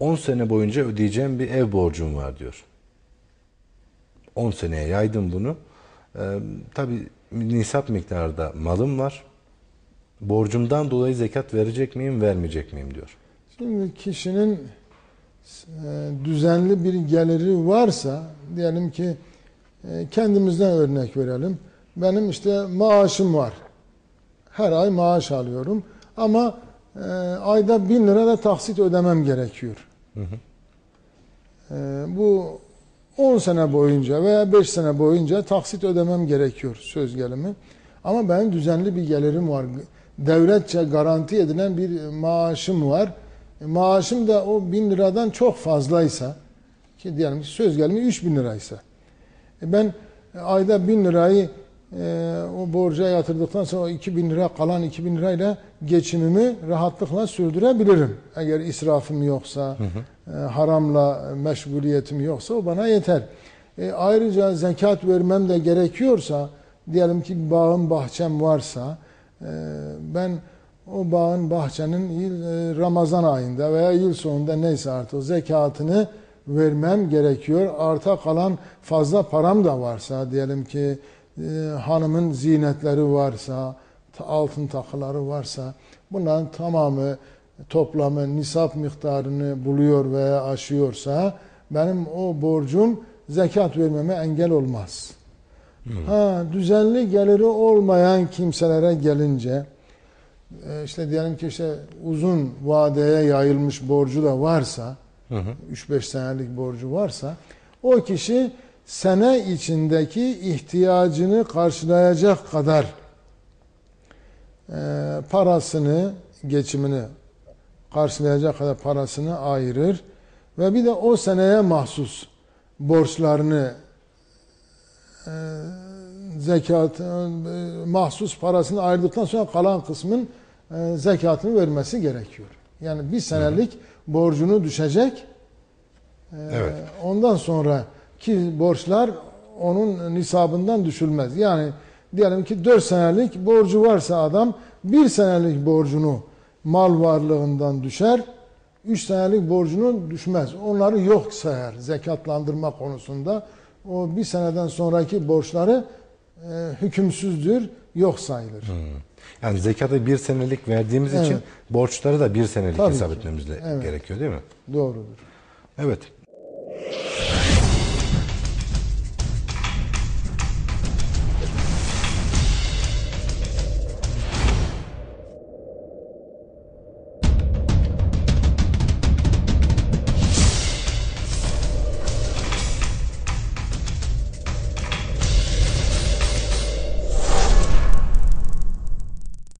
10 sene boyunca ödeyeceğim bir ev borcum var diyor. 10 seneye yaydım bunu. Ee, tabii nisap miktarda malım var. Borcumdan dolayı zekat verecek miyim, vermeyecek miyim diyor. Şimdi kişinin e, düzenli bir geliri varsa diyelim ki e, kendimizden örnek verelim. Benim işte maaşım var. Her ay maaş alıyorum ama e, ayda bin lira da taksit ödemem gerekiyor. E, bu 10 sene boyunca veya 5 sene boyunca taksit ödemem gerekiyor söz gelimi. Ama benim düzenli bir gelirim var. Devletçe garanti edilen bir maaşım var. E, maaşım da o bin liradan çok fazlaysa ki diyelim ki söz gelimi 3 bin liraysa e, ben ayda bin lirayı e, o borca yatırdıktan sonra o 2000 lira kalan 2000 lirayla geçimimi rahatlıkla sürdürebilirim. Eğer israfım yoksa, e, haramla meşguliyetim yoksa o bana yeter. E, ayrıca zekat vermem de gerekiyorsa, diyelim ki bağım bahçem varsa, e, ben o bağın bahçenin yıl, e, Ramazan ayında veya yıl sonunda neyse artık zekatını vermem gerekiyor. Arta kalan fazla param da varsa diyelim ki e, hanımın zinetleri varsa, altın takıları varsa bunların tamamı toplamı nisap miktarını buluyor veya aşıyorsa benim o borcum zekat vermeme engel olmaz. Ha, düzenli geliri olmayan kimselere gelince e, işte diyelim ki işte uzun vadeye yayılmış borcu da varsa 3-5 senelik borcu varsa o kişi sene içindeki ihtiyacını karşılayacak kadar e, parasını, geçimini karşılayacak kadar parasını ayırır ve bir de o seneye mahsus borçlarını e, zekat e, mahsus parasını ayırdıktan sonra kalan kısmın e, zekatını vermesi gerekiyor. Yani bir senelik borcunu düşecek. E, Evet. Ondan sonra ki borçlar onun nisabından düşülmez. Yani diyelim ki 4 senelik borcu varsa adam bir senelik borcunu mal varlığından düşer. 3 senelik borcunu düşmez. Onları yok sayar zekatlandırma konusunda. O bir seneden sonraki borçları e, hükümsüzdür, yok sayılır. Yani zekatı bir senelik verdiğimiz Evet. için borçları da bir senelik Tabii hesap ki. etmemiz Evet. gerekiyor değil mi? Doğrudur. Evet.